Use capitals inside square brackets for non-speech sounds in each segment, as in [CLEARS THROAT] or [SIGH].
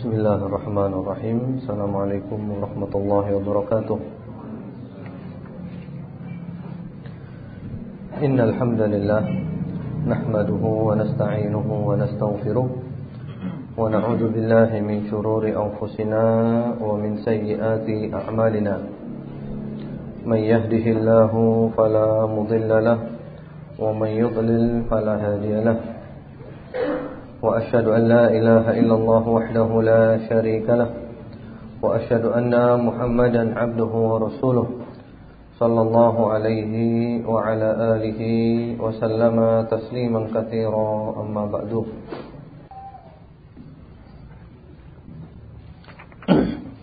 بسم الله الرحمن الرحيم السلام عليكم ورحمة الله وبركاته إن الحمد لله نحمده ونستعينه ونستغفره ونعوذ بالله من شرور أنفسنا ومن سيئات أعمالنا من يهده الله فلا مضل له ومن يضلل فلا هادي له وأشهد أن لا إله إلا الله وحده لا شريك له وأشهد أن محمدا عبده ورسوله صلى الله عليه وعلى آله وسلم تسليما كثيرا أما بعد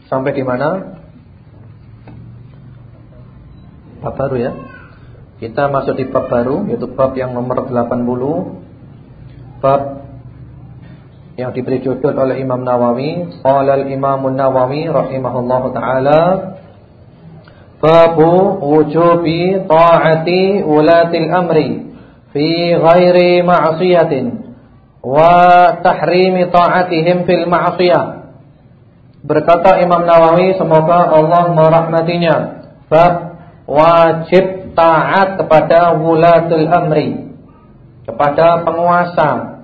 Sampai di mana? Bab baru ya Kita masuk di bab baru Yaitu bab yang nomor 80 Bab yang diberi judul oleh Imam Nawawi. Qala al-Imam Nawawi rahimahullahu taala babu wujubi ta'ati ulatil amri fi ghairi ma'siyatin wa tahrimi ta'atihim fil ma'siyah. Berkata Imam Nawawi semoga Allah merahmatinya. Bab wajib taat kepada wulatul amri kepada penguasa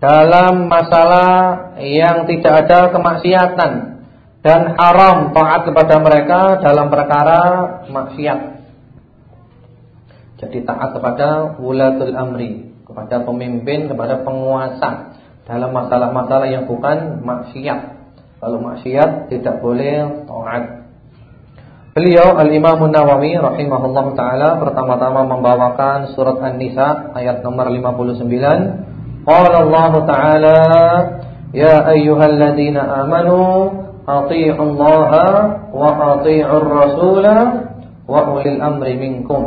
dalam masalah yang tidak ada kemaksiatan dan haram taat kepada mereka dalam perkara maksiat. Jadi taat kepada wulatul amri, kepada pemimpin, kepada penguasa dalam masalah-masalah yang bukan maksiat. Kalau maksiat tidak boleh taat. Beliau Al-Imam Nawawi rahimahullah taala pertama-tama membawakan surat An-Nisa ayat nomor 59 قال الله تعالى يا أيها الذين آمنوا أطيعوا الله وأطيعوا الرسول وأولي الأمر منكم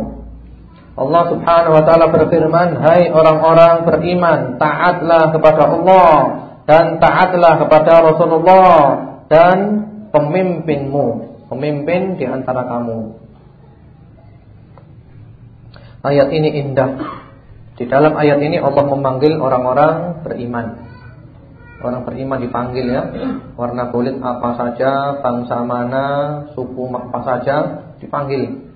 Allah subhanahu wa ta'ala berfirman Hai orang-orang beriman Taatlah kepada Allah Dan taatlah kepada Rasulullah Dan pemimpinmu Pemimpin di antara kamu Ayat ini indah di dalam ayat ini Allah memanggil orang-orang beriman. Orang beriman dipanggil ya. Warna kulit apa saja, bangsa mana, suku apa saja dipanggil.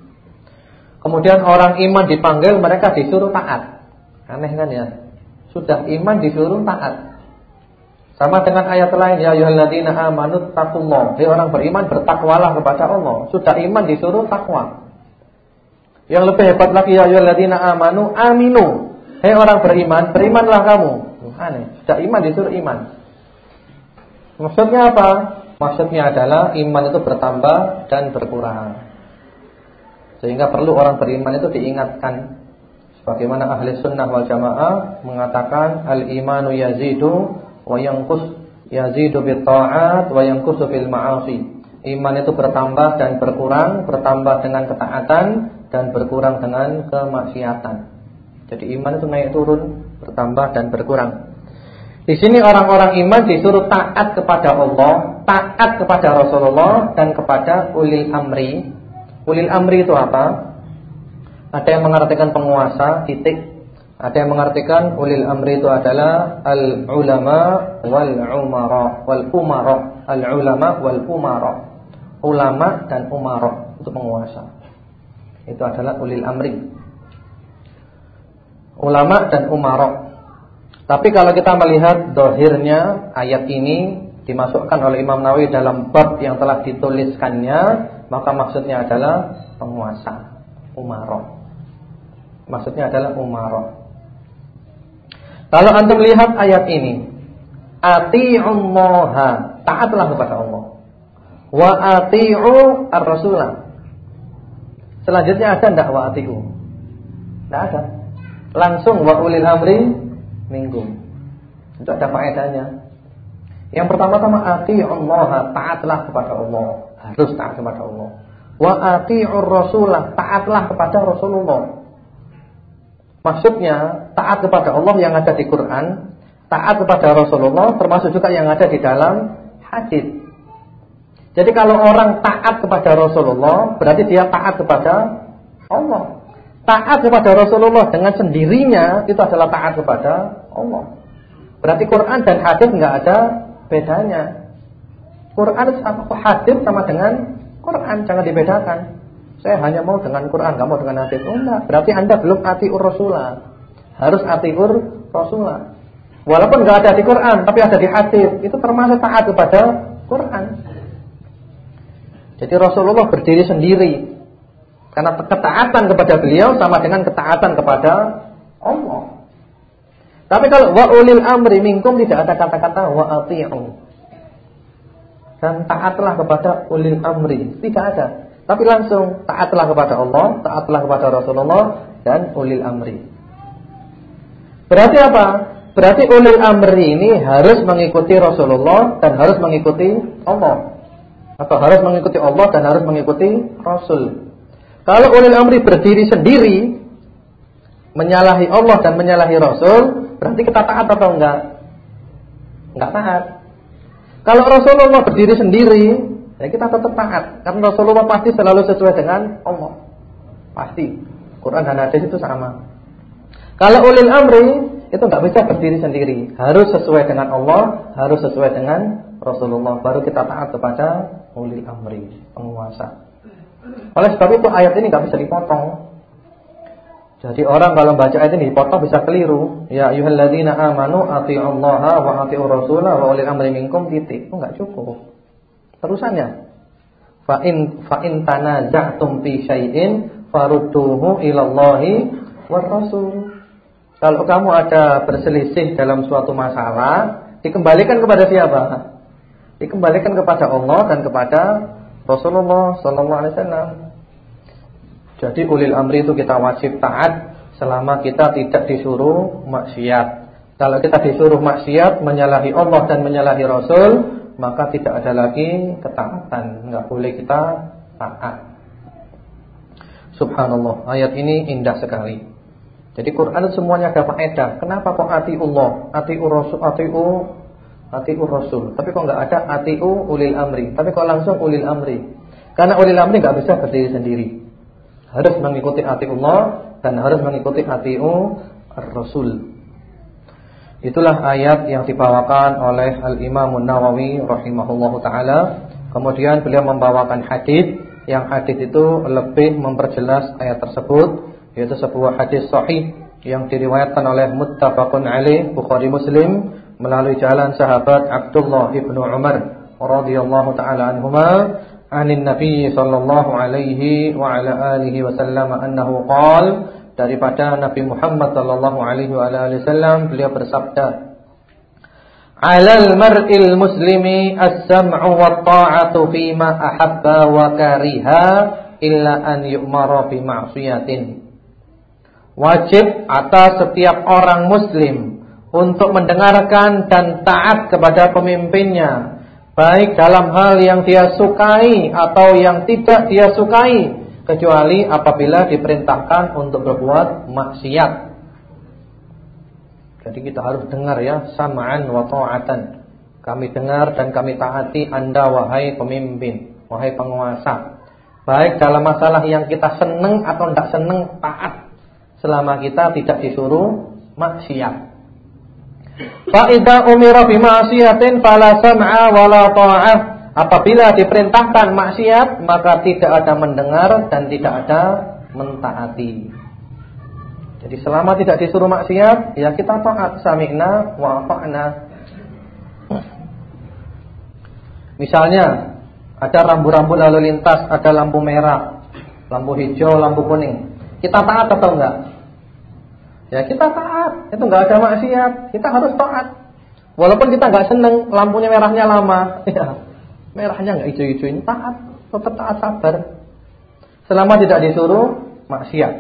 Kemudian orang iman dipanggil, mereka disuruh taat. Aneh kan ya? Sudah iman disuruh taat. Sama dengan ayat lain ya ayyuhalladzina amanu taqullah. Hai orang beriman bertakwalah kepada Allah. Sudah iman disuruh takwa. Yang lebih hebat lagi ya ayyuhalladzina amanu aminu. Hei orang beriman, berimanlah kamu. Aneh, sudah iman disuruh iman. Maksudnya apa? Maksudnya adalah iman itu bertambah dan berkurang. Sehingga perlu orang beriman itu diingatkan. Sebagaimana ahli sunnah wal jamaah mengatakan al-imanu yazidu wa yanqus yazidu bit ta'at wa yanqusu fil ma'asi. Iman itu bertambah dan berkurang, bertambah dengan ketaatan dan berkurang dengan kemaksiatan. Jadi iman itu naik turun, bertambah dan berkurang. Di sini orang-orang iman disuruh taat kepada Allah, taat kepada Rasulullah dan kepada ulil amri. Ulil amri itu apa? Ada yang mengartikan penguasa, titik. Ada yang mengartikan ulil amri itu adalah al ulama wal umara wal umara, al ulama wal umara. Ulama dan umara itu penguasa. Itu adalah ulil amri ulama dan umarok. Tapi kalau kita melihat dohirnya ayat ini dimasukkan oleh Imam Nawawi dalam bab yang telah dituliskannya, maka maksudnya adalah penguasa, umarok. Maksudnya adalah umarok. Kalau antum lihat ayat ini, ati'ullaha, taatlah kepada Allah. Wa ati'u ar-rasulah. Selanjutnya ada enggak wa ati'u? Enggak ada langsung wa ulil amri minkum. Itu ada faedahnya. Yang pertama-tama Allah, taatlah kepada Allah. Harus taat kepada Allah. Wa ati'ur rasulah, taatlah kepada Rasulullah. Maksudnya taat kepada Allah yang ada di Quran, taat kepada Rasulullah termasuk juga yang ada di dalam hadis. Jadi kalau orang taat kepada Rasulullah, berarti dia taat kepada Allah. Taat kepada Rasulullah dengan sendirinya itu adalah taat kepada Allah. Berarti Quran dan hadis nggak ada bedanya. Quran sama hadis sama dengan Quran, jangan dibedakan. Saya hanya mau dengan Quran, nggak mau dengan hadis. Oh enggak, berarti Anda belum atiur Rasulullah. Harus atiur Rasulullah. Walaupun nggak ada di Quran, tapi ada di hadis, itu termasuk taat kepada Quran. Jadi Rasulullah berdiri sendiri. Karena ketaatan kepada beliau sama dengan ketaatan kepada Allah. Tapi kalau wa ulil amri minkum tidak ada kata-kata wa ati'u. Dan taatlah kepada ulil amri, tidak ada. Tapi langsung taatlah kepada Allah, taatlah kepada Rasulullah dan ulil amri. Berarti apa? Berarti ulil amri ini harus mengikuti Rasulullah dan harus mengikuti Allah. Atau harus mengikuti Allah dan harus mengikuti Rasul. Kalau ulil amri berdiri sendiri menyalahi Allah dan menyalahi Rasul, berarti kita taat atau enggak? Enggak taat. Kalau Rasulullah berdiri sendiri, ya kita tetap taat karena Rasulullah pasti selalu sesuai dengan Allah. Pasti. Quran dan hadis itu sama. Kalau ulil amri itu enggak bisa berdiri sendiri, harus sesuai dengan Allah, harus sesuai dengan Rasulullah baru kita taat kepada ulil amri, penguasa. Oleh sebab itu ayat ini enggak bisa dipotong. Jadi orang kalau baca ayat ini dipotong bisa keliru. Ya ayyuhalladzina amanu atti'ullaha wa atti'ur rasulah wa ulil amri minkum titik. Itu enggak cukup. Terusannya fa in fa in tanaza'tum fi syai'in farudduhu ilallahi war rasul. Kalau kamu ada berselisih dalam suatu masalah, dikembalikan kepada siapa? Dikembalikan kepada Allah dan kepada Rasulullah sallallahu alaihi wasallam. Jadi ulil amri itu kita wajib taat selama kita tidak disuruh maksiat. Kalau kita disuruh maksiat, menyalahi Allah dan menyalahi Rasul, maka tidak ada lagi ketaatan, enggak boleh kita taat. Subhanallah, ayat ini indah sekali. Jadi Quran semuanya ada faedah. Kenapa kok atiullah, atiu rasul, atiu atiu rasul. Tapi kok enggak ada atiu ulil amri. Tapi kok langsung ulil amri. Karena ulil amri enggak bisa berdiri sendiri harus mengikuti Allah dan harus mengikuti ati'u Rasul. Itulah ayat yang dibawakan oleh Al-Imam Nawawi rahimahullahu taala. Kemudian beliau membawakan hadis yang hadis itu lebih memperjelas ayat tersebut yaitu sebuah hadis sahih yang diriwayatkan oleh muttafaqun alaih Bukhari Muslim melalui jalan sahabat Abdullah ibnu Umar radhiyallahu taala anhuma anin Nabi sallallahu alaihi wa ala alihi wasallam annahu qala daripada Nabi Muhammad sallallahu alaihi wa ala alihi wasallam beliau bersabda Alal mar'il muslimi as-sam'u wa ta'atu fima ahabba wa kariha illa an yu'mara bi ma'siyatin Wajib atas setiap orang muslim untuk mendengarkan dan taat kepada pemimpinnya Baik dalam hal yang dia sukai atau yang tidak dia sukai Kecuali apabila diperintahkan untuk berbuat maksiat. Jadi kita harus dengar ya Sama'an wa ta'atan. Kami dengar dan kami taati anda wahai pemimpin Wahai penguasa. Baik dalam masalah yang kita senang atau tidak senang taat. Selama kita tidak disuruh maksiat Fa'idha umira bima'asiyatin fala sam'a wala ta'ah. Apabila diperintahkan maksiat, maka tidak ada mendengar dan tidak ada mentaati. Jadi selama tidak disuruh maksiat, ya kita taat sami'na wa ata'na. Misalnya, ada rambu-rambu lalu lintas, ada lampu merah, lampu hijau, lampu kuning. Kita taat atau enggak? Ya kita taat, itu nggak ada maksiat, kita harus taat. Walaupun kita nggak seneng lampunya merahnya lama, [LAUGHS] ya merahnya nggak hijau-hijau ini taat, tetap taat sabar. Selama tidak disuruh maksiat.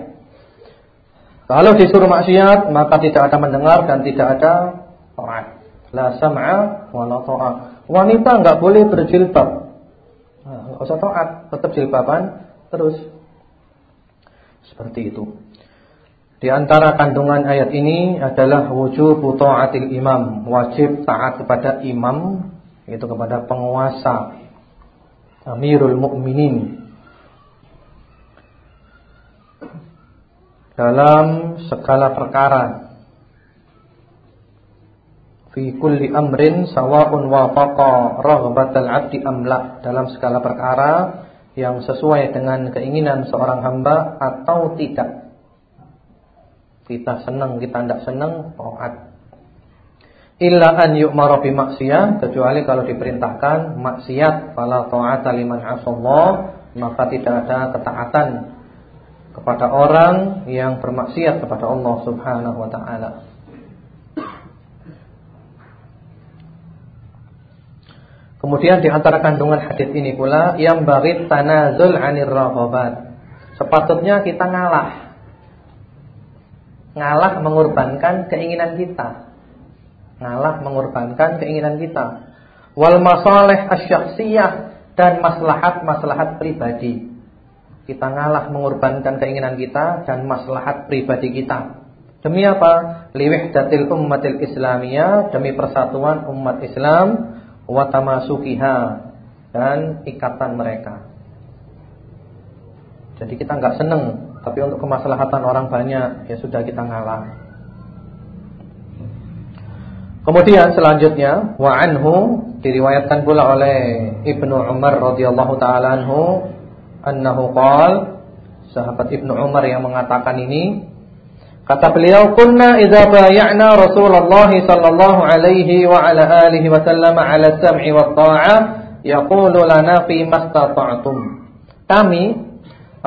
Kalau disuruh maksiat maka tidak ada mendengar dan tidak ada taat. La sam'a wa la. Wanita nggak boleh berjilbab. Nah, nggak usah taat, tetap jilbaban terus. Seperti itu. Di antara kandungan ayat ini adalah wujub taatil imam, wajib taat kepada imam, yaitu kepada penguasa, Amirul Mukminin. Dalam segala perkara. fi kulli amrin sawa'un wafaqa raghbatal 'abdi amla dalam segala perkara yang sesuai dengan keinginan seorang hamba atau tidak. Kita senang, kita tidak senang, taat. Illa an yu'mara bi maksiyah kecuali kalau diperintahkan maksiat fala ta'ata liman asallah maka tidak ada ketaatan kepada orang yang bermaksiat kepada Allah Subhanahu wa taala. Kemudian di antara kandungan hadis ini pula yang bagi tanazul 'anir raghabat. Sepatutnya kita ngalah. Ngalah mengorbankan keinginan kita. Ngalah mengorbankan keinginan kita. Wal masalih asyakhsiyah dan maslahat-maslahat pribadi. Kita ngalah mengorbankan keinginan kita dan maslahat pribadi kita. Demi apa? Liwihdatil ummatil islamiyah, demi persatuan umat Islam watamasukiha dan ikatan mereka. Jadi kita nggak seneng, tapi untuk kemaslahatan orang banyak ya sudah kita ngalah. Kemudian selanjutnya wa anhu diriwayatkan pula oleh Ibnu Umar radhiyallahu taala anhu annahu qala sahabat Ibnu Umar yang mengatakan ini Kata beliau, "Kunna idza bay'ana Rasulullah sallallahu alaihi wa ala alihi wa sallam ala sam'i wa ta'ah, yaqulu lana fi mastata'tum." Kami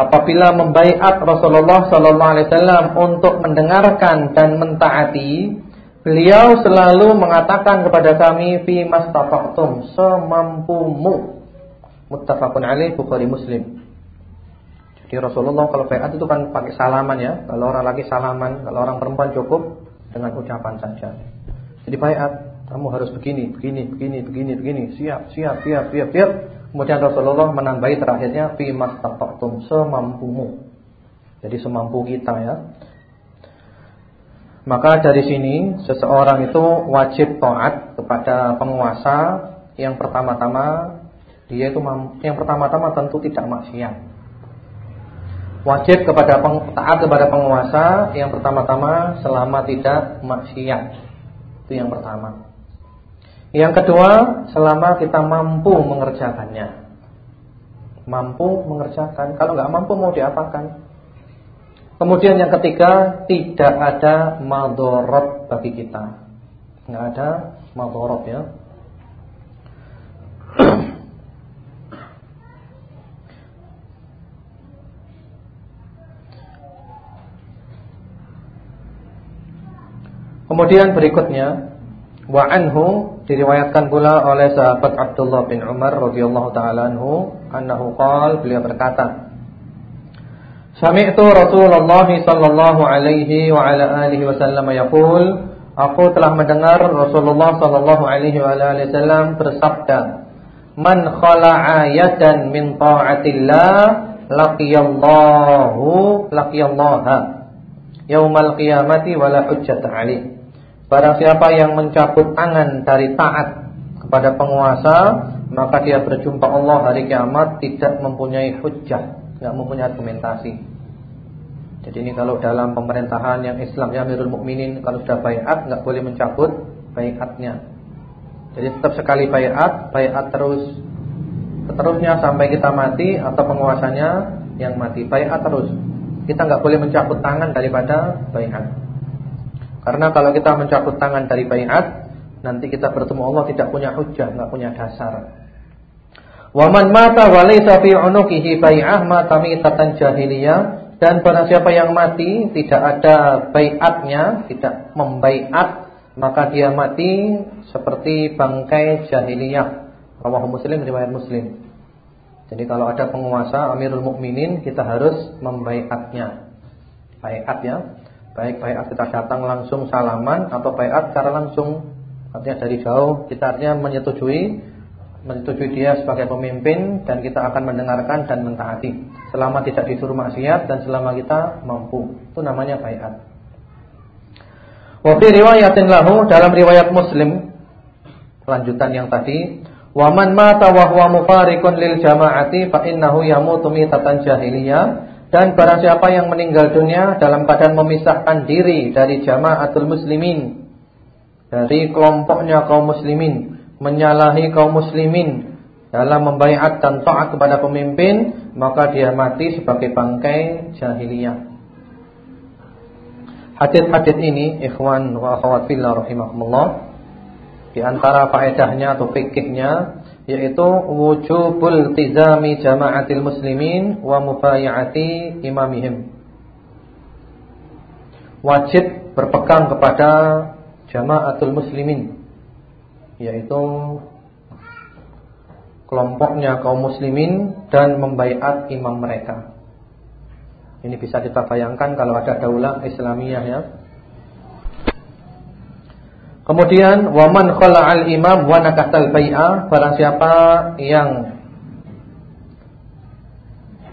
apabila membaiat Rasulullah sallallahu alaihi wasallam untuk mendengarkan dan mentaati, beliau selalu mengatakan kepada kami fi mastata'tum, semampumu. Muttafaqun alaih Bukhari Muslim. Di Rasulullah kalau bayat itu kan pakai salaman ya. Kalau orang lagi salaman, kalau orang perempuan cukup dengan ucapan saja. Jadi bayat, kamu harus begini, begini, begini, begini, begini. Siap, siap, siap, siap, siap. Kemudian Rasulullah menambahi terakhirnya fi mastata'tum semampumu. Jadi semampu kita ya. Maka dari sini seseorang itu wajib taat kepada penguasa yang pertama-tama dia itu yang pertama-tama tentu tidak maksiat. Wajib kepada peng, taat kepada penguasa yang pertama-tama selama tidak maksiat. Itu yang pertama. Yang kedua, selama kita mampu mengerjakannya. Mampu mengerjakan. Kalau nggak mampu mau diapakan? Kemudian yang ketiga, tidak ada madorot bagi kita. Nggak ada madorot ya. Kemudian berikutnya wa anhu diriwayatkan pula oleh sahabat Abdullah bin Umar radhiyallahu taala anhu annahu qala beliau berkata Sami'tu Rasulullah sallallahu alaihi wa ala alihi wasallam yaqul Aku telah mendengar Rasulullah sallallahu alaihi wa alihi wasallam bersabda Man khala'a yadan min ta'atillah laqiyallahu laqiyallaha yaumal qiyamati wala hujjata alaihi Barang siapa yang mencabut tangan dari taat kepada penguasa, maka dia berjumpa Allah hari kiamat tidak mempunyai hujjah, tidak mempunyai argumentasi. Jadi ini kalau dalam pemerintahan yang Islam ya Amirul Mukminin kalau sudah bayat nggak boleh mencabut bayatnya. Jadi tetap sekali bayat, bayat terus. Seterusnya sampai kita mati atau penguasanya yang mati bayat terus. Kita nggak boleh mencabut tangan daripada bayat. Karena kalau kita mencabut tangan dari bayat, nanti kita bertemu Allah tidak punya hujah, nggak punya dasar. Waman mata walaysa fi unuqihi bai'ah mata mitatan jahiliyah dan barang siapa yang mati tidak ada baiatnya, tidak membaiat, maka dia mati seperti bangkai jahiliyah. Rawahu Muslim riwayat Muslim. Jadi kalau ada penguasa Amirul Mukminin kita harus membaiatnya. Baiat ya. Baik bayat kita datang langsung salaman atau bayat secara langsung artinya dari jauh kita artinya menyetujui menyetujui dia sebagai pemimpin dan kita akan mendengarkan dan mentaati selama tidak disuruh maksiat dan selama kita mampu. Itu namanya bayat. Wa fi riwayatin lahu dalam riwayat Muslim lanjutan yang tadi wa man mata wa huwa mufariqun lil jama'ati fa innahu yamutu mitatan jahiliyah dan barang siapa yang meninggal dunia dalam keadaan memisahkan diri dari jamaatul muslimin dari kelompoknya kaum muslimin menyalahi kaum muslimin dalam membaiat dan taat kepada pemimpin, maka dia mati sebagai bangkai jahiliyah. Hadis-hadis ini ikhwan wa akhwat fillah rahimakumullah di antara faedahnya atau fikihnya yaitu wujubul tizami jama'atil muslimin wa mubayati imamihim. Wajib berpegang kepada jama'atul muslimin yaitu kelompoknya kaum muslimin dan membaiat imam mereka. Ini bisa kita bayangkan kalau ada daulah Islamiyah ya. Kemudian waman al imam wa nakatal bai'ah barang siapa yang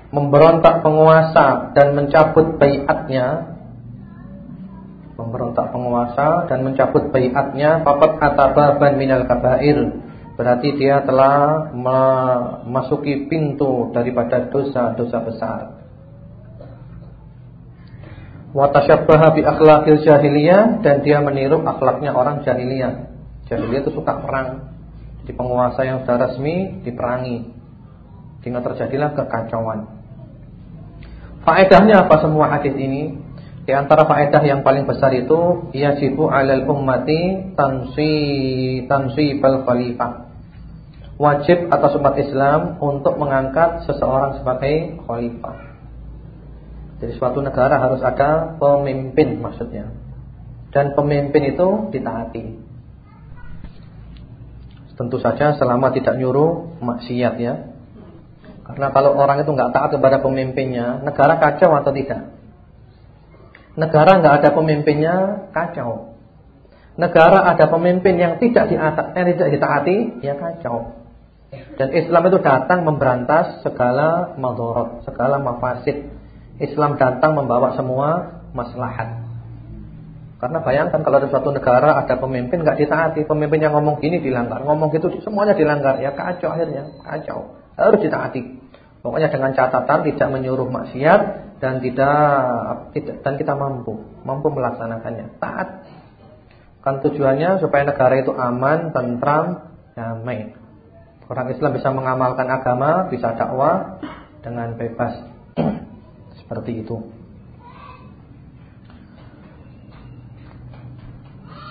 memberontak penguasa dan mencabut baiatnya memberontak penguasa dan mencabut baiatnya faqad atababan minal kabair. Berarti dia telah memasuki pintu daripada dosa-dosa besar wa tashabbaha bi akhlaqil jahiliyah dan dia meniru akhlaknya orang jahiliyah. Jahiliyah itu suka perang. Di penguasa yang sudah resmi diperangi. Sehingga terjadilah kekacauan. Faedahnya apa semua hadis ini? Di antara faedah yang paling besar itu yajibu 'alal ummati tansi tansi bal khalifah. Wajib atas umat Islam untuk mengangkat seseorang sebagai khalifah. Jadi suatu negara harus ada pemimpin maksudnya. Dan pemimpin itu ditaati. Tentu saja selama tidak nyuruh maksiat ya. Karena kalau orang itu nggak taat kepada pemimpinnya, negara kacau atau tidak? Negara nggak ada pemimpinnya kacau. Negara ada pemimpin yang tidak diatak, yang tidak ditaati, ya kacau. Dan Islam itu datang memberantas segala madorot, segala mafasid Islam datang membawa semua maslahat. Karena bayangkan kalau ada suatu negara ada pemimpin nggak ditaati, pemimpin yang ngomong gini dilanggar, ngomong gitu semuanya dilanggar, ya kacau akhirnya, kacau. Harus ditaati. Pokoknya dengan catatan tidak menyuruh maksiat dan tidak, tidak dan kita mampu, mampu melaksanakannya. Taat. Kan tujuannya supaya negara itu aman, tentram, damai. Orang Islam bisa mengamalkan agama, bisa dakwah dengan bebas. Seperti itu.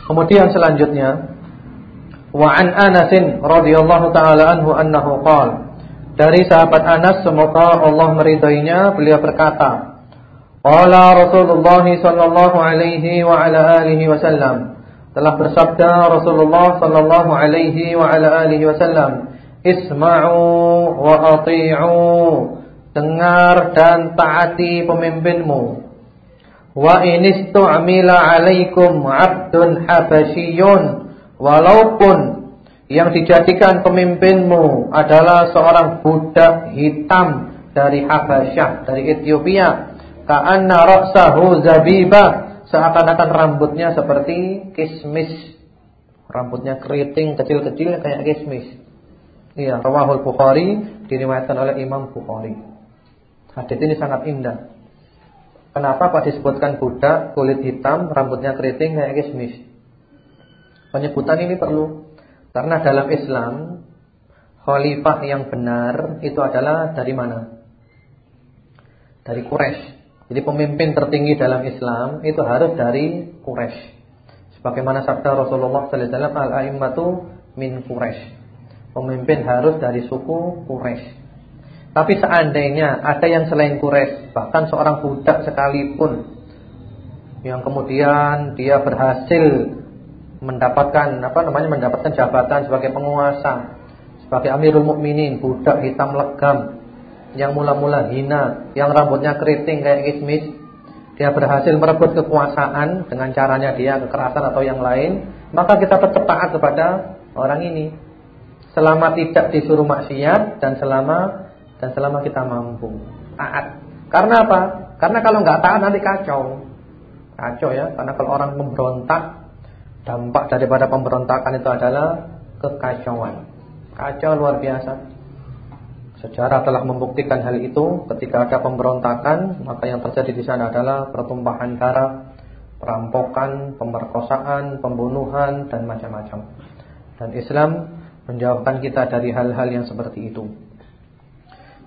Kemudian selanjutnya wa an Anas radhiyallahu taala anhu annahu qala dari sahabat Anas semoga Allah meridainya beliau berkata qala Rasulullah sallallahu alaihi wa ala alihi wasallam telah bersabda Rasulullah sallallahu alaihi wa ala alihi wasallam isma'u wa ati'u dengar dan taati pemimpinmu. Wa inistu'mila 'alaikum 'abdun habasyiyun walaupun yang dijadikan pemimpinmu adalah seorang budak hitam dari Habasyah, dari Ethiopia, ka'anna ra'sahu zabibah, seakan-akan rambutnya seperti kismis. Rambutnya keriting kecil-kecil kayak kismis. Iya, rawahul Bukhari diriwayatkan oleh Imam Bukhari. Hadis ini sangat indah. Kenapa kok disebutkan budak kulit hitam, rambutnya keriting kayak kismis? Penyebutan ini perlu karena dalam Islam khalifah yang benar itu adalah dari mana? Dari Quraisy. Jadi pemimpin tertinggi dalam Islam itu harus dari Quraisy. Sebagaimana sabda Rasulullah sallallahu alaihi wasallam al-a'immatu min Quraisy. Pemimpin harus dari suku Quraisy. Tapi seandainya ada yang selain Quraisy, bahkan seorang budak sekalipun yang kemudian dia berhasil mendapatkan apa namanya mendapatkan jabatan sebagai penguasa, sebagai Amirul Mukminin, budak hitam legam yang mula-mula hina, yang rambutnya keriting kayak kismis, dia berhasil merebut kekuasaan dengan caranya dia kekerasan atau yang lain, maka kita tetap taat kepada orang ini. Selama tidak disuruh maksiat dan selama dan selama kita mampu taat. Karena apa? Karena kalau nggak taat nanti kacau. Kacau ya, karena kalau orang memberontak dampak daripada pemberontakan itu adalah kekacauan. Kacau luar biasa. Sejarah telah membuktikan hal itu ketika ada pemberontakan, maka yang terjadi di sana adalah pertumpahan darah, perampokan, pemerkosaan, pembunuhan dan macam-macam. Dan Islam menjauhkan kita dari hal-hal yang seperti itu.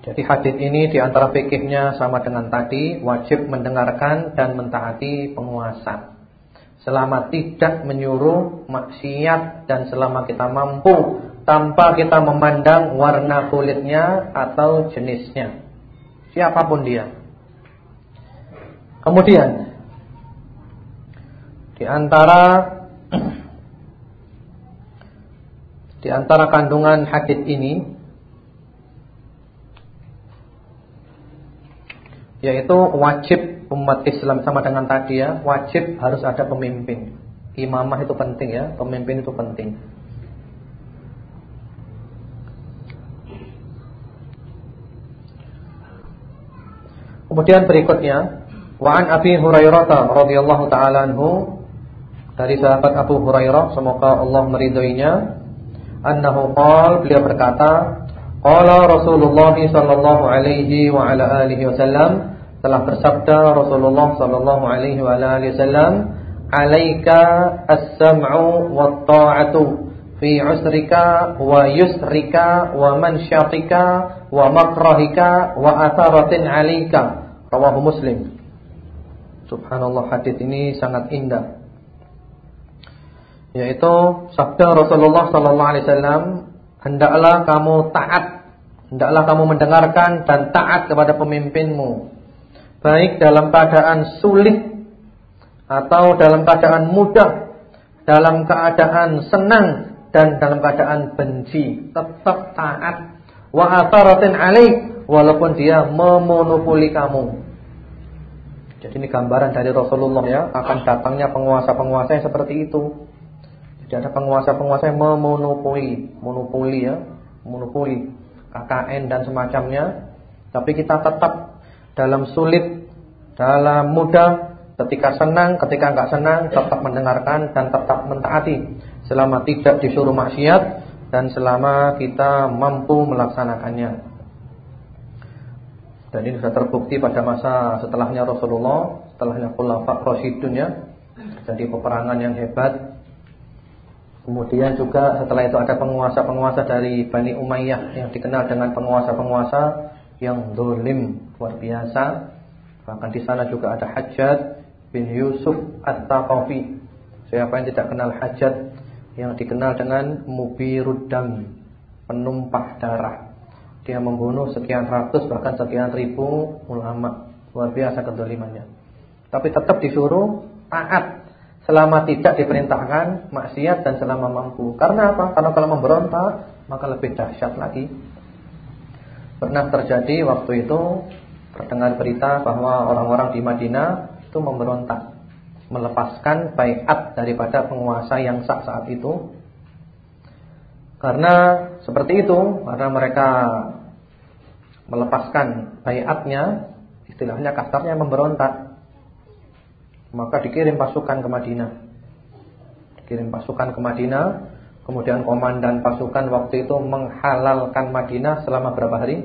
Jadi hadis ini di antara fikihnya sama dengan tadi, wajib mendengarkan dan mentaati penguasa. Selama tidak menyuruh maksiat dan selama kita mampu tanpa kita memandang warna kulitnya atau jenisnya. Siapa pun dia. Kemudian di antara [CLEARS THROAT] di antara kandungan hadis ini yaitu wajib umat Islam sama dengan tadi ya, wajib harus ada pemimpin. Imamah itu penting ya, pemimpin itu penting. Kemudian berikutnya, wa an Abi Hurairah radhiyallahu taala anhu dari sahabat Abu Hurairah semoga Allah meridhoinya, annahu qala beliau berkata, Qala Rasulullah sallallahu alaihi wa ala alihi wasallam telah bersabda Rasulullah sallallahu alaihi wa ala alihi wasallam, "Alaika as-sam'u wat-ta'atu fi 'usrika wa yusrika wa mansyatika wa makrahika wa atharatin 'alaika." Rawahu Muslim. Subhanallah hadis ini sangat indah. Yaitu sabda Rasulullah sallallahu alaihi wasallam hendaklah kamu taat, hendaklah kamu mendengarkan dan taat kepada pemimpinmu. Baik dalam keadaan sulit atau dalam keadaan mudah, dalam keadaan senang dan dalam keadaan benci, tetap taat. Wa atharatin alaik walaupun dia memonopoli kamu. Jadi ini gambaran dari Rasulullah ya, akan datangnya penguasa-penguasa yang seperti itu. Jadi ada penguasa-penguasa yang memonopoli, monopoli ya, monopoli KKN dan semacamnya. Tapi kita tetap dalam sulit, dalam mudah, ketika senang, ketika enggak senang, tetap mendengarkan dan tetap mentaati selama tidak disuruh maksiat dan selama kita mampu melaksanakannya. Dan ini sudah terbukti pada masa setelahnya Rasulullah, setelahnya Khulafa Rasyidun ya. Jadi peperangan yang hebat Kemudian juga setelah itu ada penguasa-penguasa dari Bani Umayyah yang dikenal dengan penguasa-penguasa yang dolim luar biasa. Bahkan di sana juga ada Hajjat bin Yusuf At-Taqafi. Siapa yang tidak kenal Hajjat yang dikenal dengan Mubiruddam, penumpah darah. Dia membunuh sekian ratus bahkan sekian ribu ulama. Luar biasa kedolimannya. Tapi tetap disuruh taat selama tidak diperintahkan maksiat dan selama mampu. Karena apa? Karena kalau memberontak maka lebih dahsyat lagi. Pernah terjadi waktu itu terdengar berita bahwa orang-orang di Madinah itu memberontak, melepaskan baiat daripada penguasa yang sah saat itu. Karena seperti itu, karena mereka melepaskan baiatnya, istilahnya kasarnya memberontak. Maka dikirim pasukan ke Madinah. Dikirim pasukan ke Madinah. Kemudian komandan pasukan waktu itu menghalalkan Madinah selama berapa hari?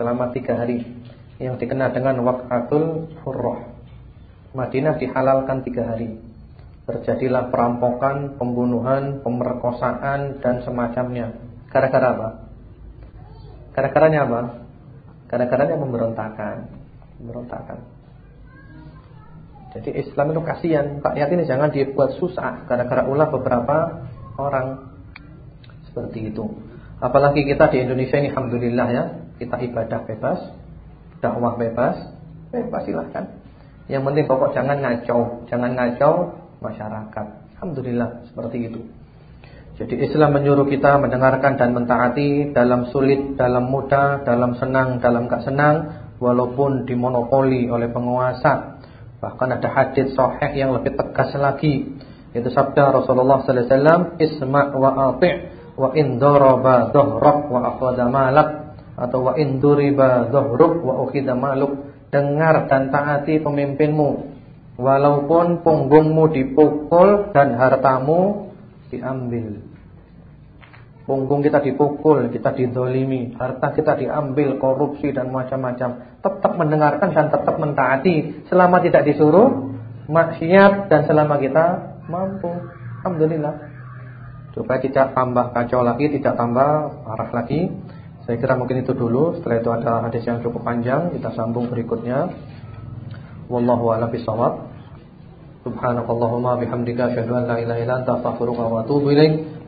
Selama tiga hari. Yang dikenal dengan Waqatul Hurrah Madinah dihalalkan tiga hari. Terjadilah perampokan, pembunuhan, pemerkosaan dan semacamnya. Gara-gara apa? Gara-garanya apa? Gara-garanya memberontakan Memberontakan jadi Islam itu kasihan. Rakyat ini jangan dibuat susah gara-gara ulah beberapa orang seperti itu. Apalagi kita di Indonesia ini alhamdulillah ya, kita ibadah bebas, dakwah bebas, bebas silahkan. Yang penting pokok jangan ngacau, jangan ngacau masyarakat. Alhamdulillah seperti itu. Jadi Islam menyuruh kita mendengarkan dan mentaati dalam sulit, dalam mudah, dalam senang, dalam gak senang, walaupun dimonopoli oleh penguasa Bahkan ada hadis sahih yang lebih tegas lagi. Yaitu sabda Rasulullah sallallahu alaihi wasallam isma' wa ati' wa in daraba dhahrak wa akhadha malak atau wa in duriba dhahruk wa ukhidha maluk. Dengar dan taati pemimpinmu. Walaupun punggungmu dipukul dan hartamu diambil Punggung kita dipukul, kita didolimi, harta kita diambil, korupsi dan macam-macam. Tetap mendengarkan dan tetap mentaati selama tidak disuruh maksiat dan selama kita mampu. Alhamdulillah. Supaya tidak tambah kacau lagi, tidak tambah parah lagi. Saya kira mungkin itu dulu. Setelah itu ada hadis yang cukup panjang, kita sambung berikutnya. Wallahu a'lam bishawab. Subhanakallahumma bihamdika asyhadu la ilaha illa anta.